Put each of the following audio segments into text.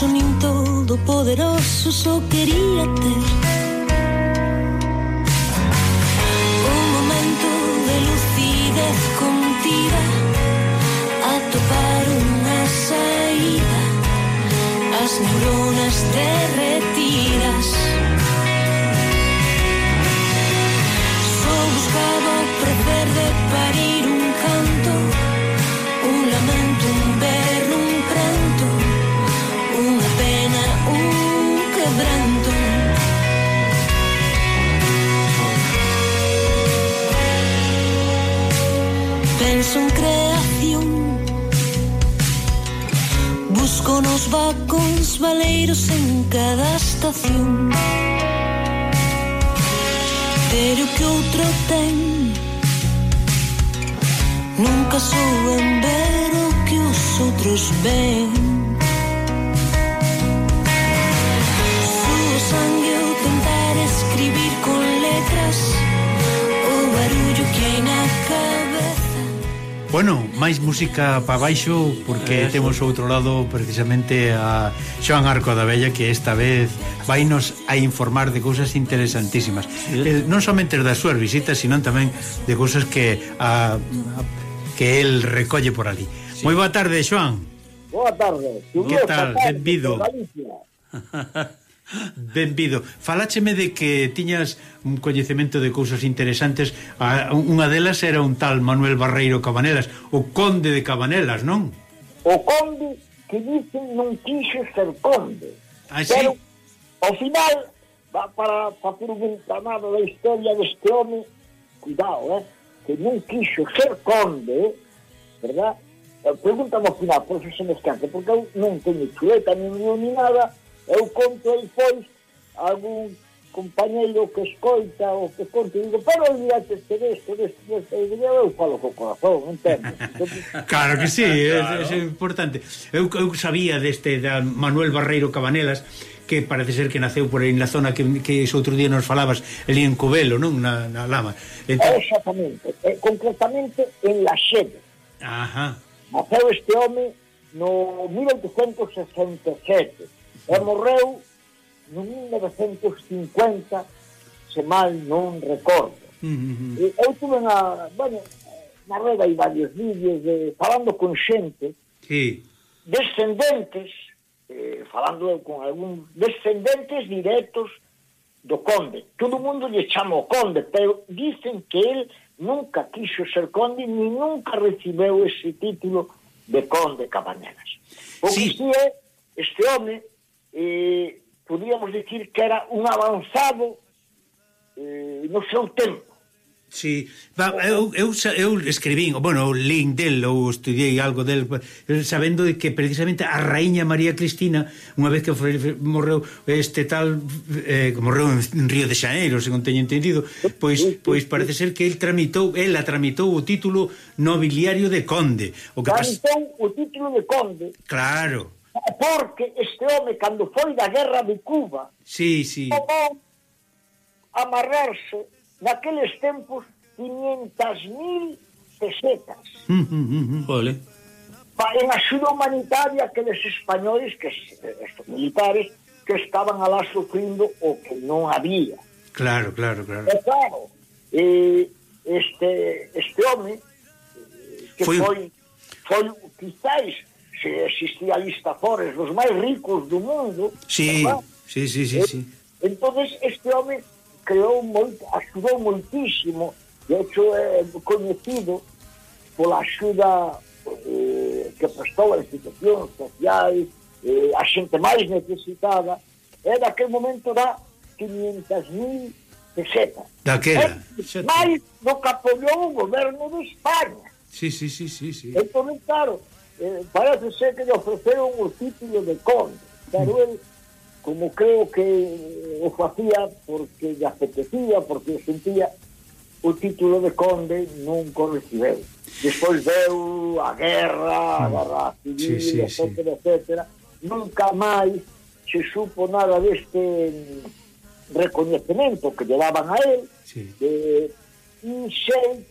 poderoso nin todo poderoso só quería ter vacóns valeiros en cada estación. Pero que outro ten Nunca souben ver o que os outros ven. Suo sangue eu tentar escribir con letras O barullo que hai na Bueno, máis música para baixo porque Eso. temos outro lado precisamente a Xoan Arco da Bella que esta vez vainos a informar de cousas interesantísimas. Eh, non somente das súas visitas, sino tamén de cousas que a, a que el recolle por ali. Sí. Moi boa tarde, Xoan. Boa tarde. Que tal? Benvido. Benvido. Falácheme de que tiñas un coñecemento de cousas interesantes. Unha delas era un tal Manuel Barreiro Cabanelas, o conde de Cabanelas, non? O conde que dicen non quixo ser conde. Ah, sí? Pero, ao final, va para facer un entramado da historia deste home, cuidado, eh? que non quixo ser conde, verdad? Eh, pregúntame ao final, por eso se me escante, porque eu non teño chuleta, nin, nin nada, eu conto e pois algún compañeiro que escoita ou que conto e digo, pero olvidate este desto, desto, desto, e digo, eu falo co corazón, entende? claro que sí, claro. é, é importante. Eu, eu sabía deste da Manuel Barreiro Cabanelas que parece ser que naceu por aí na zona que, que ese outro día nos falabas, ali en Cubelo, non? Na, na Lama. Entón... Exactamente, eh, concretamente en La Xede. Ajá. Naceu este home no 1867 e morreu no 1950 se mal non recordo mm -hmm. e eu tuve na, bueno, na rede hai varios vídeos de, falando con xente sí. descendentes eh, falando con algún descendentes directos do conde todo mundo lle chama o conde pero dicen que el nunca quiso ser conde ni nunca recibeu ese título de conde cabaneras o sí. que si é este home eh, podíamos decir que era un avanzado eh, no seu tempo. Sí, va, eu, eu, eu escribín, bueno, link del ou estudiei algo del sabendo de que precisamente a raíña María Cristina unha vez que foi, morreu este tal eh, morreu en Río de Xaneiro según teño entendido pois, pois parece ser que el tramitou ela tramitou o título nobiliario de conde o que pas... o título de conde claro Porque este home, cando foi da guerra de Cuba, sí, sí. tomou amarrarse naqueles tempos 500.000 pesetas. Mm, mm, mm, mm. vale. En axuda humanitaria aqueles españoles, que estos militares, que estaban alá sufrindo o que non había. Claro, claro, claro. E claro, eh, este, este home eh, que foi, foi, foi quizáis se existía listafores os máis ricos do mundo. Sí, ¿verdad? sí, sí, sí, e, sí. Eh, entonces este home creou moito, axudou moitísimo, de hecho é eh, coñecido pola axuda eh, que prestou a institucións sociais, eh, a xente máis necesitada, e daquel momento dá 500.000 pesetas. Daquela. É, máis do que apoiou o goberno de España. Sí, sí, sí, sí, sí. Entón, claro, eh, parece ser que lle ofreceron o título de conde, pero él, como creo que o facía porque lle apetecía, porque sentía o título de conde non correcibeu. Despois veu a guerra, a guerra civil, sí, sí, etcétera, sí. etcétera. Nunca máis se supo nada deste mm, reconocimiento que lle daban a él, sí. eh, y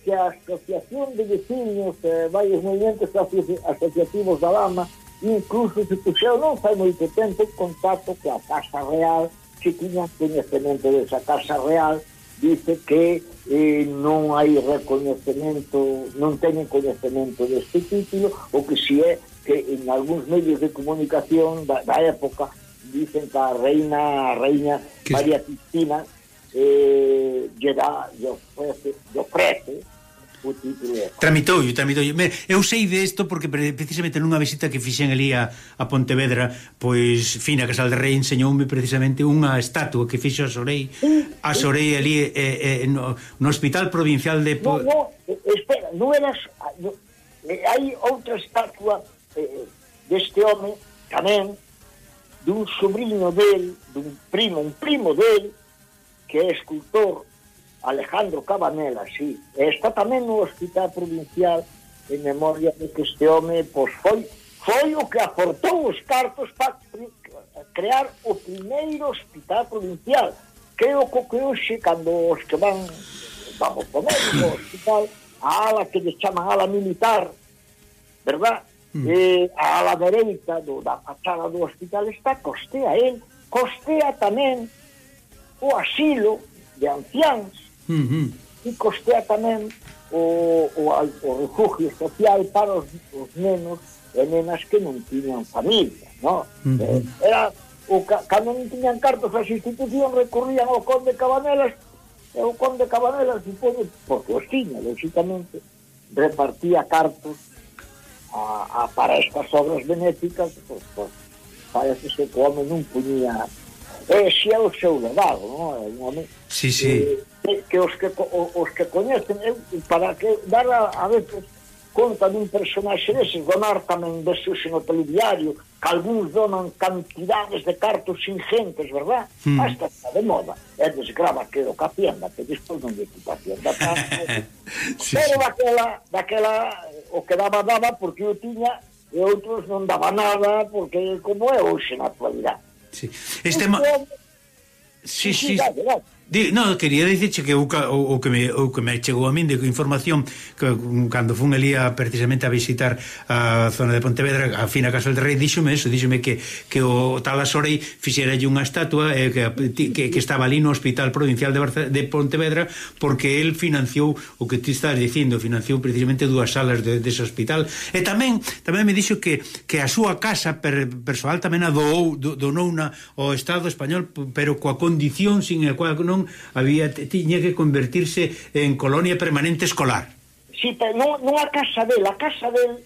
que a Asociación de Vecinos, eh, varios movimentos aso asociativos da Dama, incluso se puxeron non fai moito tempo en contacto que a Casa Real. Que tiña conhecimento desa Casa Real. Dice que eh, non hai reconhecimento, non teñen coñecemento deste título o que si é que en algúns medios de comunicación da, da época dicen que a reina a reina que... María Cristina eh, lle dá, lle ofrece, lle ofrece o título de... Tramitou, tramitou. Eu sei de isto porque precisamente nunha visita que fixen ali a, a Pontevedra, pois Fina Casal de Rei enseñoume precisamente unha estatua que fixo a Sorei, a Sorei ali eh, eh, no, no Hospital Provincial de... Po... No, no, eh, espera, non era... No, eh, hai outra estatua eh, deste home tamén dun sobrinho del, dun primo, un primo del que é escultor Alejandro Cabanela, sí. E está tamén no Hospital Provincial en memoria de que este home pois foi foi o que aportou os cartos para crear o primeiro hospital provincial. Creo que, que hoxe, cando os que van, vamos poner no hospital, a ala que lle chaman ala militar, verdad? Mm. Eh, a ala dereita do, da fachada do hospital está, costea él, costea tamén o asilo de anciáns Uh -huh. E costea tamén o, o, o refugio social para os, os nenos e nenas que non tiñan familia, no? Uh -huh. eh, era o ca, cando non tiñan cartos as institucións recurrían ao conde Cabanelas e o conde Cabanelas supoño, porque os tiña, lógicamente repartía cartos a, a para estas obras benéficas pues, pues, parece que o home non puñía é o seu legado, non? Un home sí, sí. Que, que, os que os que coñecen eu, para que dar a, a veces conta dun personaxe deses donar tamén deses no telediario que algúns donan cantidades de cartos ingentes, verdad? Ah, mm. Hasta está de moda. É desgrava que o capienda, que despois non lle ocupa pienda tanto. sí, Pero sí. daquela, daquela o que daba, daba porque eu tiña e outros non daba nada porque como é hoxe na actualidade. Sí. Este ma... Sí, sí. Di, no, quería dicirche que o, o, que me, o que me chegou a min de información que cando fun ali a, precisamente a visitar a zona de Pontevedra, a fina Casal de Rei, díxome eso, díxome que, que o tal Asorei fixera unha estatua eh, que, que, que estaba ali no Hospital Provincial de, Barce de Pontevedra porque el financiou o que ti estás dicindo, financiou precisamente dúas salas de, dese hospital. E tamén tamén me dixo que, que a súa casa per, persoal tamén a doou, do, donou na, ao Estado español, pero coa condición sin a cual non Unión había tiña que convertirse en colonia permanente escolar. Sí, pero non, non a casa del, a casa del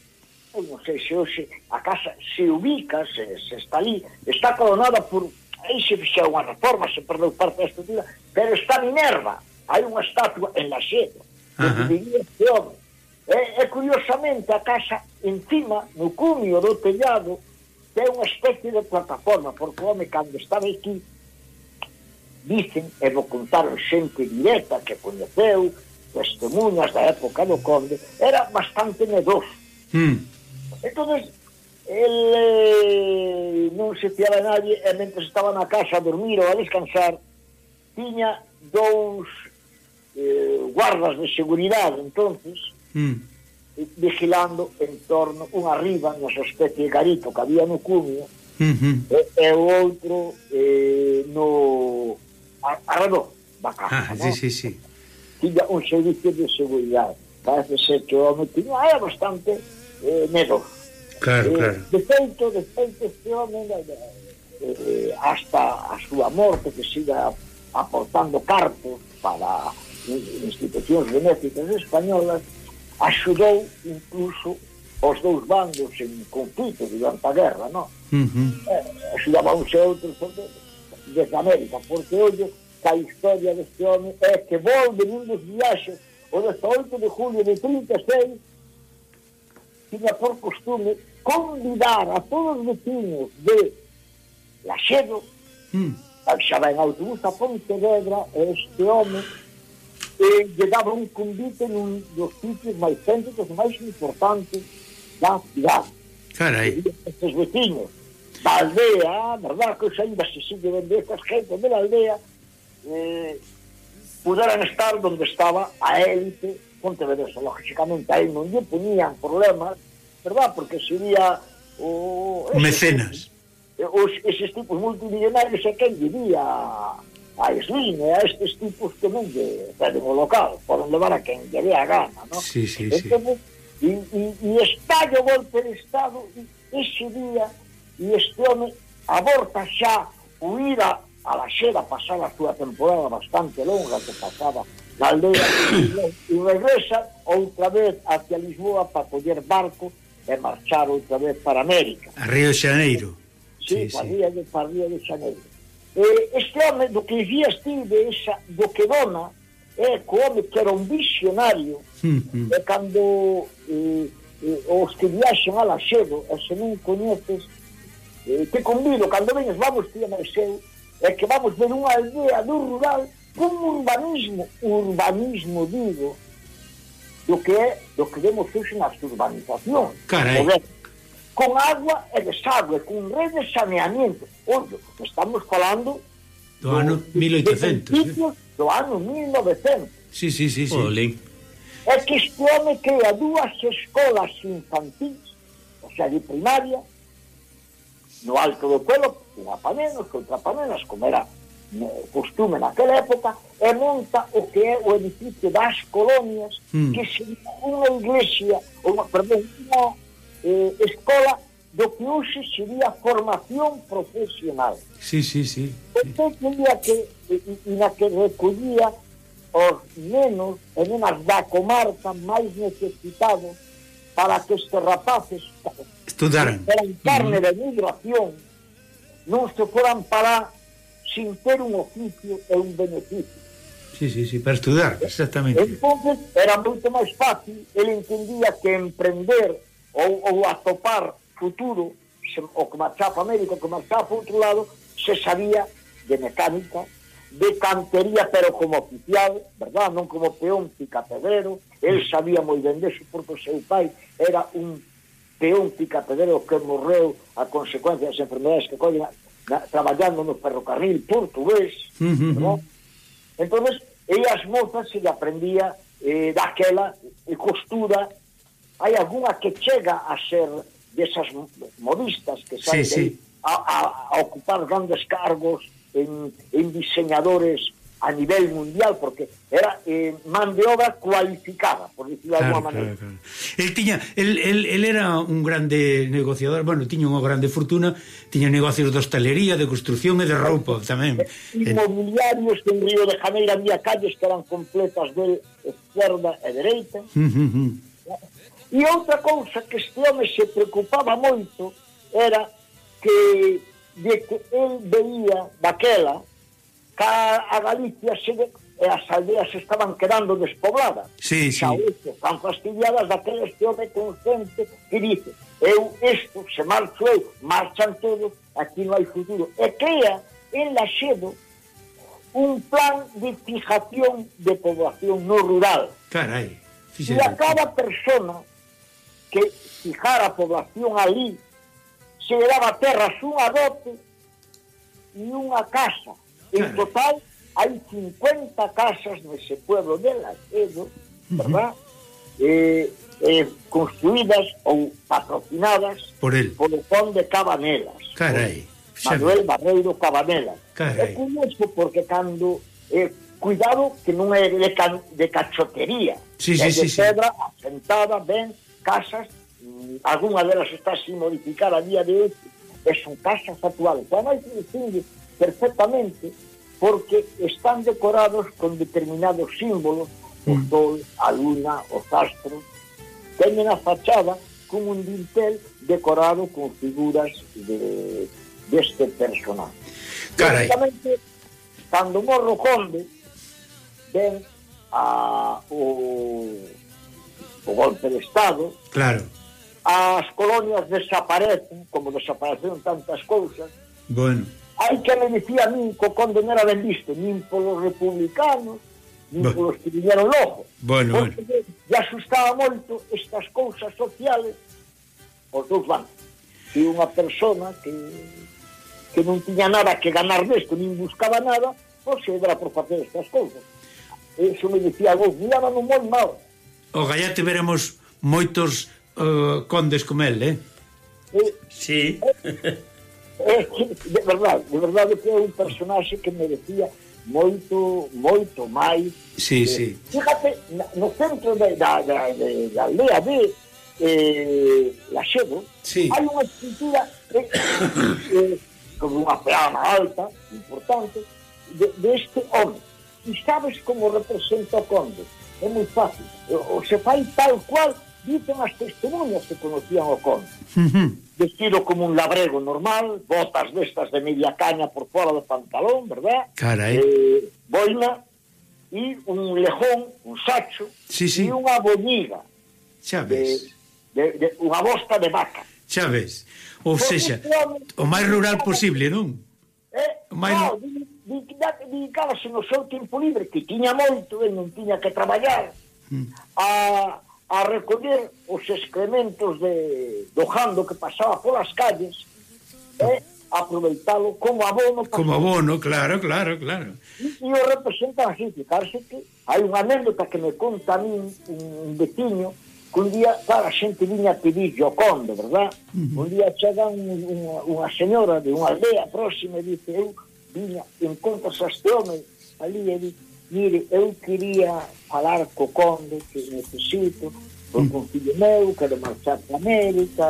non sei se hoxe a casa se ubica, se, se está ali, está coronada por aí se fixou unha reforma, se perdeu parte da estrutura, pero está Minerva, hai unha estatua en la xeda, que vivía este home. E, e curiosamente a casa encima, no cumio do tellado, ten unha especie de plataforma, porque o home cando estaba aquí dicen, e vou contar xente directa que coñeceu, testemunhas da época do Conde, era bastante medoso. Mm. Entón, el eh, non se fiaba a nadie e mentre estaba na casa a dormir ou a descansar, tiña dous eh, guardas de seguridade, entonces, mm vigilando en torno un arriba nesa especie de garito que había no cumio mm -hmm. e, e o outro eh, no arado baka. Ah, sí, no? sí, sí. Tiña un servicio de seguridade. Parece ser que o home tiña era bastante eh, medo. Claro, eh, claro. De feito, de feito, este home eh, eh, hasta a súa morte que siga aportando cartos para institucións benéficas españolas axudou incluso os dous bandos en conflito durante a guerra, non? Uh -huh. eh, axudaba uns e outros, porque desde América, porque hoxe a historia deste home é que volve nun dos viaxes o 18 de julio de 36 tiña por costume convidar a todos os vecinos de Laxedo mm. xa va en autobús a Pontevedra este home e eh, lle daba un convite nun dos sitios máis céntricos máis importantes da cidade Carai. estes vecinos da aldea, verdad, que ainda se sigue vendo estas gentes de la aldea, eh, puderan estar donde estaba a élite pontevedesa. Lógicamente, aí non lle ponían problemas, verdad, porque sería o... Ese, Mecenas. Os, eses tipos multimillonarios a quen diría a Slim e a estes tipos que non lle peden o local, poden levar a quen lle dé a gana, non? Sí, sí, entón, sí. E, e, e está o golpe de Estado ese día e este home aborta xa huida a la xera pasar a súa temporada bastante longa que pasaba na aldea e regresa outra vez hacia Lisboa para coller barco e marchar outra vez para América. A Río de Janeiro. Sí, sí, para, sí. Río de, para Río de Janeiro. Eh, este home, do que vías ti de esa, do que dona, é que o home que era un visionario, mm mm. e cando eh, eh, os que viaxen a Laxedo, e se non coñeces, eh, te convido, cando venes, vamos ti a Maiseu, é que vamos ver unha aldea do rural con urbanismo, urbanismo digo, do que é, do que vemos hoxe nas urbanizacións. Carai. Ver, con agua e desagüe, con rede de saneamento. Ollo, estamos falando do, ano 1800. Do, do ano 1900. Sí, sí, sí. sí. Olín. É que este home crea dúas escolas infantis, o sea, de primaria, no alto do Cuelo, con apanenos, contra trapanenos, como era eh, costume naquela época, e monta o que é o edificio das colonias, mm. que se unha iglesia, unha, perdón, unha eh, escola do que hoxe sería formación profesional. Sí, sí, sí. Entón, sería que, e, na que recollía os nenos e nenas da comarca máis necesitados para que estes rapaces estudaran. eran carne de migración non se foran para sin ter un oficio e un beneficio. Sí, sí, sí, para estudar, exactamente. Entonces era moito máis fácil, ele entendía que emprender ou, ou atopar futuro, se, o que marchaba para América, o que marchaba para outro lado, se sabía de mecánica, de cantería, pero como oficial, verdad, non como peón, picapedrero, El sabía moi ben deso porque o seu pai era un peón picapedero que morreu a consecuencia das enfermedades que collen na, traballando no ferrocarril portugués, uh -huh. ¿no? Entonces, e as mozas se lle aprendía eh, daquela e costura. Hai algunha que chega a ser desas modistas que saen sí, sí. A, a, a ocupar grandes cargos en, en diseñadores a nivel mundial, porque era eh, man de obra cualificada, por decirlo claro, de alguma maneira. Claro, claro. El, tiña, el, el, el era un grande negociador, bueno, tiña unha grande fortuna, tiña negocios de hostelería, de construcción e de roupa tamén. Inmobiliarios en Río de Janeiro había calles que eran completas de esquerda e dereita. Uh. E outra cousa que este home se preocupaba moito era que de que el veía daquela Ca a Galicia chega e as aldeas estaban quedando despobladas. Sí, sí. Xa están fastidiadas daqueles que home con que dice eu isto, se marcho eu, marchan todos, aquí non hai futuro. E crea en Laxedo un plan de fijación de población no rural. Carai. E a cada persona que fijara a población ali se le daba terras unha dote e unha casa En total hai 50 casas nese pueblo de Lacedo, ¿verdad? Uh -huh. eh, eh, construídas ou patrocinadas por el polo conde Cabanelas. Carai. Manuel Barreiro Cabanelas. Carai. É curioso porque cando... Eh, cuidado que non é de, can, de cachotería. Sí, sí, é de sí, pedra sí. asentada, ben, casas, mm, delas está sin modificar a día de hoxe, e son casas actuales. Ademais, distingue perfectamente porque están decorados con determinados símbolos, o mm. sol, a luna, os astros. Teñen a fachada con un dintel decorado con figuras de, deste de personaje. Carai. Exactamente, cando morro conde, ven a, o, o golpe de Estado, claro. as colonias desaparecen, como desaparecen tantas cousas, bueno hai que me dicía a min que o conde non era ben visto nin polos republicanos nin bueno. polos que viñeron logo bueno, porque bueno. asustaba moito estas cousas sociales os dous bancos e unha persona que que non tiña nada que ganar desto nin buscaba nada non se era por facer estas cousas eso me dicía vos miraban moi mal o gallá tiveramos moitos uh, condes como el, eh? eh sí. É, de verdade, de verdade que é un personaxe que merecía moito, moito máis. Sí, eh, sí. Fíjate, no centro da, da, da, da aldea de eh, Laxedo, sí. hai unha estrutura eh, eh, con unha peana alta, importante, de, de este home. E sabes como representa o conde. É moi fácil. O, o se fai tal cual Dicen as testemunhas que conocían o conde. Vestido como un labrego normal, botas destas de media caña por fora do pantalón, verdad? Carai. Eh, boina e un lejón, un sacho, sí, sí. e unha boñiga. Xa ves. De, de, de, unha bosta de vaca. Xa ves. Ou seja, o máis rural posible, non? Eh? O máis... No, dedicábase no seu tempo libre, que tiña moito, e non tiña que traballar, mm. a a recoller os excrementos de, do jando que pasaba polas calles e aproveitalo como abono. Para como abono, claro, claro, claro. E, o representan así, fijarse que hai unha anécdota que me conta a mí un veciño que un día, claro, a xente viña a pedir o conde, verdad? Uh -huh. Un día chega un, unha, unha señora de unha aldea próxima e dice, eu viña, encontras a este home ali e dice, Mire, eu queria falar com o Conde, que necessito, com um filho meu quer marchar para a América,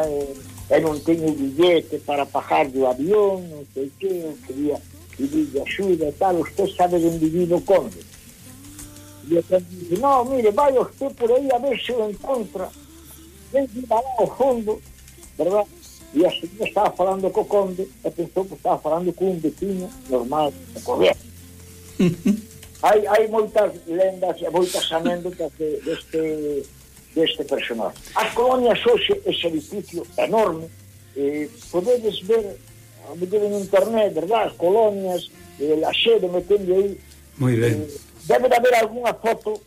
eu não tenho bilhete para pagar do avião, não sei o quê, eu queria pedir ajuda e tal, você sabe de um divino Conde. E eu disse, não, mire, vai você por aí a ver se eu encontro. Vem de lá ao fundo, verdade? E a senhora estava falando com o Conde, e pensou que estava falando com um vizinho normal, correto. hai, hai moitas lendas e moitas anéndotas de, deste, deste personaje. As colonias hoxe, ese edificio enorme, eh, podedes ver a meter en internet, verdad, as colonias, eh, la xede metendo aí. Moi ben. Eh, debe de haber algunha foto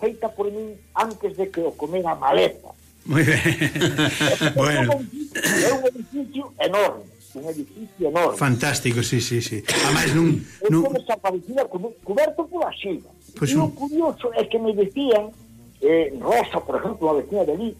feita por mí antes de que o comera a maleta. Moi ben. bueno. É un edificio enorme un edificio enorme. Fantástico, sí, sí, sí. A máis nun... nun... Como desaparecida, coberto pola xiva. Pues e un... o curioso é que me decían, eh, Rosa, por exemplo, a vecina de ali,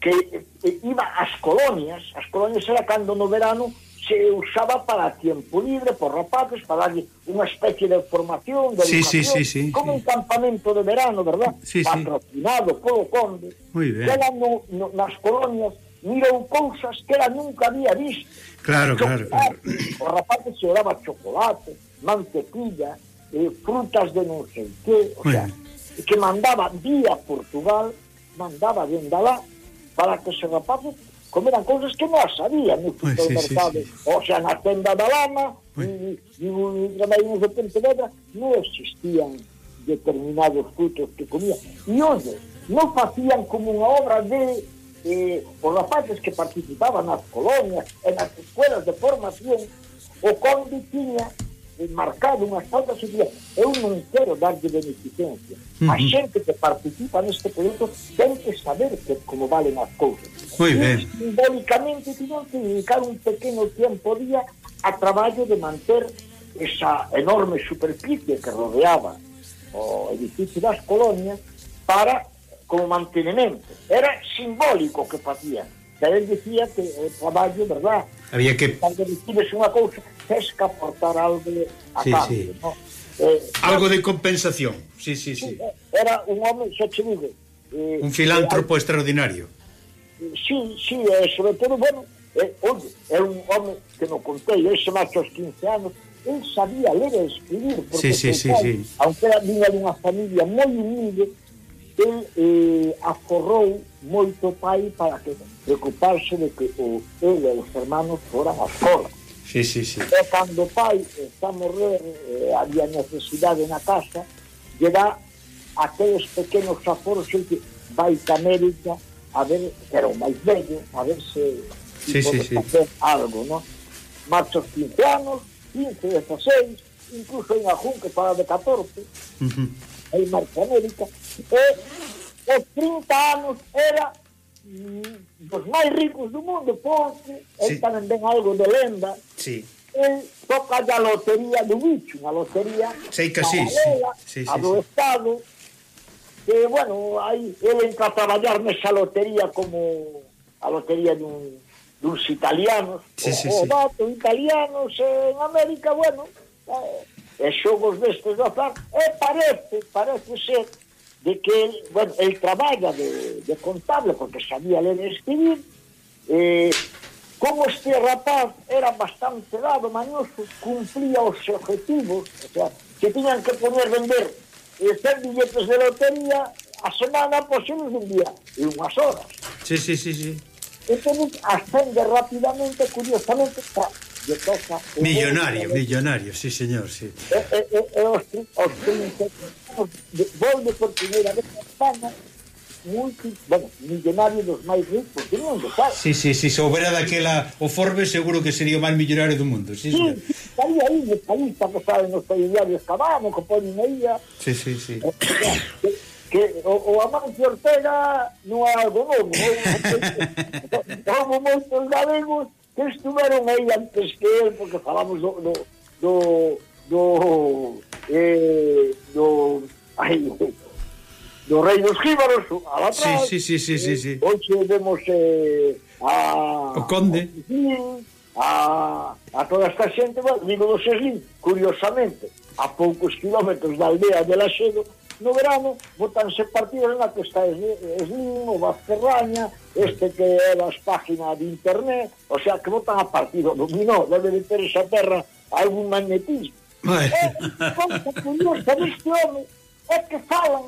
que eh, iba ás colonias, as colonias era cando no verano se usaba para tiempo libre, por rapaces, para darlle unha especie de formación, de sí, educación, sí, sí, sí, como sí. un campamento de verano, verdad? Sí, Patrocinado sí. polo conde. Moi ben. Era no, no, nas colonias mirou cousas que ela nunca había visto. Claro, claro, claro. claro. O rapaz se oraba chocolate, mantequilla, eh, frutas de non sei que, o sea, bueno. que mandaba vía Portugal, mandaba de Andalá, para que os rapaces comeran cousas que non sabían no supermercado. Sí, sí, sí. O sea, na tenda da lama, e os traballos de Pontevedra, non existían determinados frutos que comían. E, oye, non facían como unha obra de eh, os rapaces que participaban nas colonias e nas escuelas de formación, o conde tiña eh, marcado unhas pautas e eu non quero darlle beneficencia. Uh -huh. A xente que participa neste proyecto ten que saber que como valen as cousas. Moi ben. Simbólicamente tiñan que dedicar un pequeno tempo día a traballo de manter esa enorme superficie que rodeaba o edificio das colonias para como mantenimento. Era simbólico que facían. Xa él decía que o traballo, verdad? Había que... Cando recibes unha cousa, tens que aportar algo a sí, cambio, sí. no? Eh, algo de compensación. Sí, sí, sí. Era un home, xa te digo... Eh, un filántropo extraordinario. Sí, sí, eh, sobre todo, bueno, eh, oye, é un home que no contei, ese macho aos 15 anos, él sabía ler e escribir, porque sí, sí, sí, tal, sí. aunque era vinha dunha familia moi humilde, el eh, aforrou moito pai para que preocuparse de que o ele e os hermanos foran a escola. Sí, sí, sí. E cando o pai está a morrer, eh, había necesidade na casa, lle dá aqueles pequenos aforos que vai a América a ver, pero máis bello, a ver se sí, sí, sí. facer algo, non? Marchos 15 anos, 15, 16, incluso unha a Junque para de 14, uh -huh. en Marca América, e os 30 anos era mm, dos máis ricos do mundo, porque sí. ele tamén ven algo de lenda. Sí. El toca a lotería do bicho, unha lotería Sei que sí, galega, sí. Sí, sí, a do sí. Estado, que, bueno, aí ele entra a traballar nesa lotería como a lotería dun, duns italianos, sí, sí, o, o dato italianos en América, bueno, eh, e xogos destes do azar, e parece, parece ser de que él, bueno, él traballa de, de contable porque sabía ler e escribir, eh, como este rapaz era bastante dado, mañoso, cumplía os objetivos, o sea, que tiñan que poner vender eh, 100 billetes de lotería a semana, pois pues, un día, e unhas horas. Sí, sí, sí, sí. Entón, ascende rapidamente, curiosamente, tra lle toca... Millonario, gol, millonario, sí, señor, sí. E, e, e, e aos, aos 30 volve por primeira vez a España multi, bueno, millonario dos máis ricos do mundo, claro. Sí, sí, sí, soubera daquela o Forbes seguro que sería o máis millonario do mundo, si, sí, sí, sí, estaría aí, estaría que saben os telediarios Cabano, que ponen aí a... sí, sí. si. Que o, o Amancio Ortega non é algo novo, non é algo moitos galegos que estuveron aí antes que él, porque falamos do. do, do, do, eh, do ai, do rei dos jíbaros a la sí, sí, sí, sí, sí, sí. Hoxe vemos eh, a... O conde. A, a toda esta xente, digo do Seslín, curiosamente, a poucos kilómetros da aldea de Laxedo, no verano botanse partidos na que está Eslín, o Vazquerraña, este que é das páginas de internet, o sea, que botan a partido dominó, debe de ter esa terra algún magnetismo. Bueno. E, conta curiosa deste home, é que falan,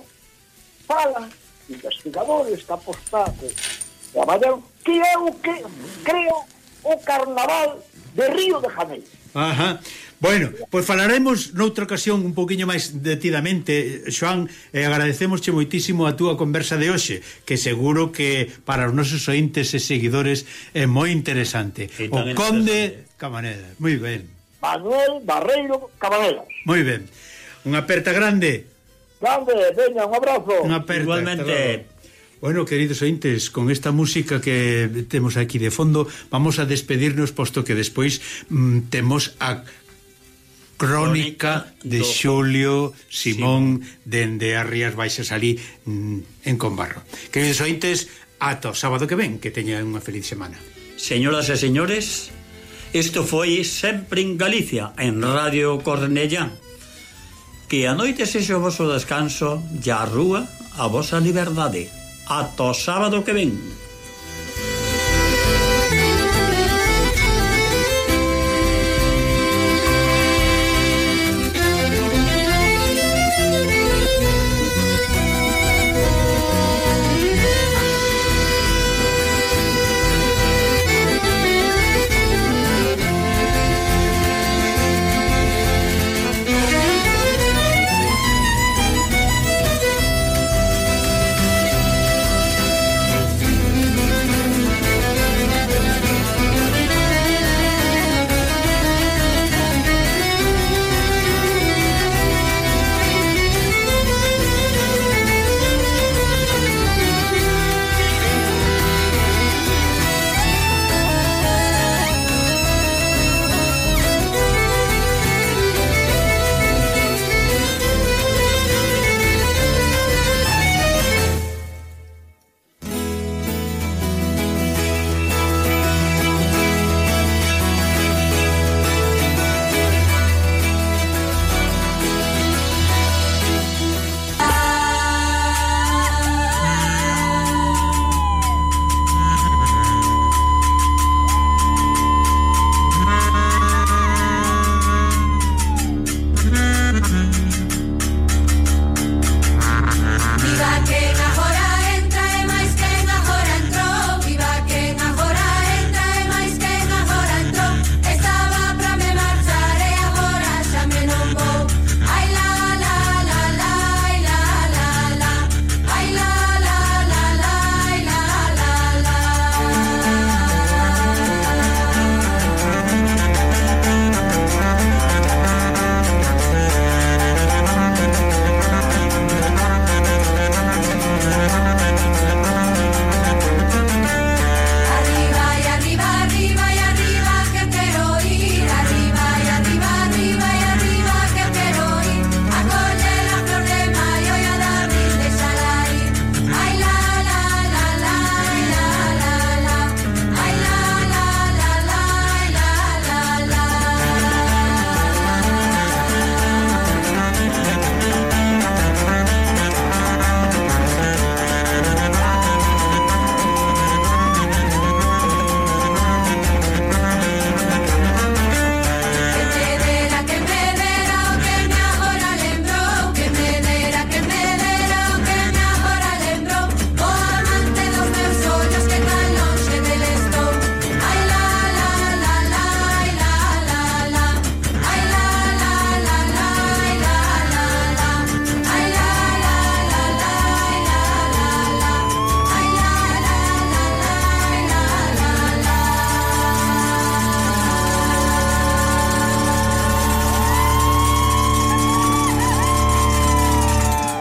falan, investigadores que apostados, traballan, que é o que creo o carnaval de Río de Janeiro. Ajá. Bueno, pois falaremos noutra ocasión un poquinho máis detidamente, Joan, e eh, agradecemosche moitísimo a túa conversa de hoxe, que seguro que para os nosos ointes e seguidores é moi interesante. O. Conde Cabanelas, moi ben. Manuel Barreiro Cabanelas. Moi ben. Unha aperta grande. Grande, veña, un abrazo. Unha aperta. Igualmente. Bueno, queridos ointes, con esta música que temos aquí de fondo, vamos a despedirnos, posto que despois mm, temos a crónica de Xulio Simón dende as Rías Baixas ali mm, en Combarro. Queridos ointes, ata o sábado que ven, que teñan unha feliz semana. Señoras e señores, isto foi sempre en Galicia, en Radio Cornellán. Que a noite sexo o vosso descanso e a rúa a vosa liberdade. Ata o sábado que ven.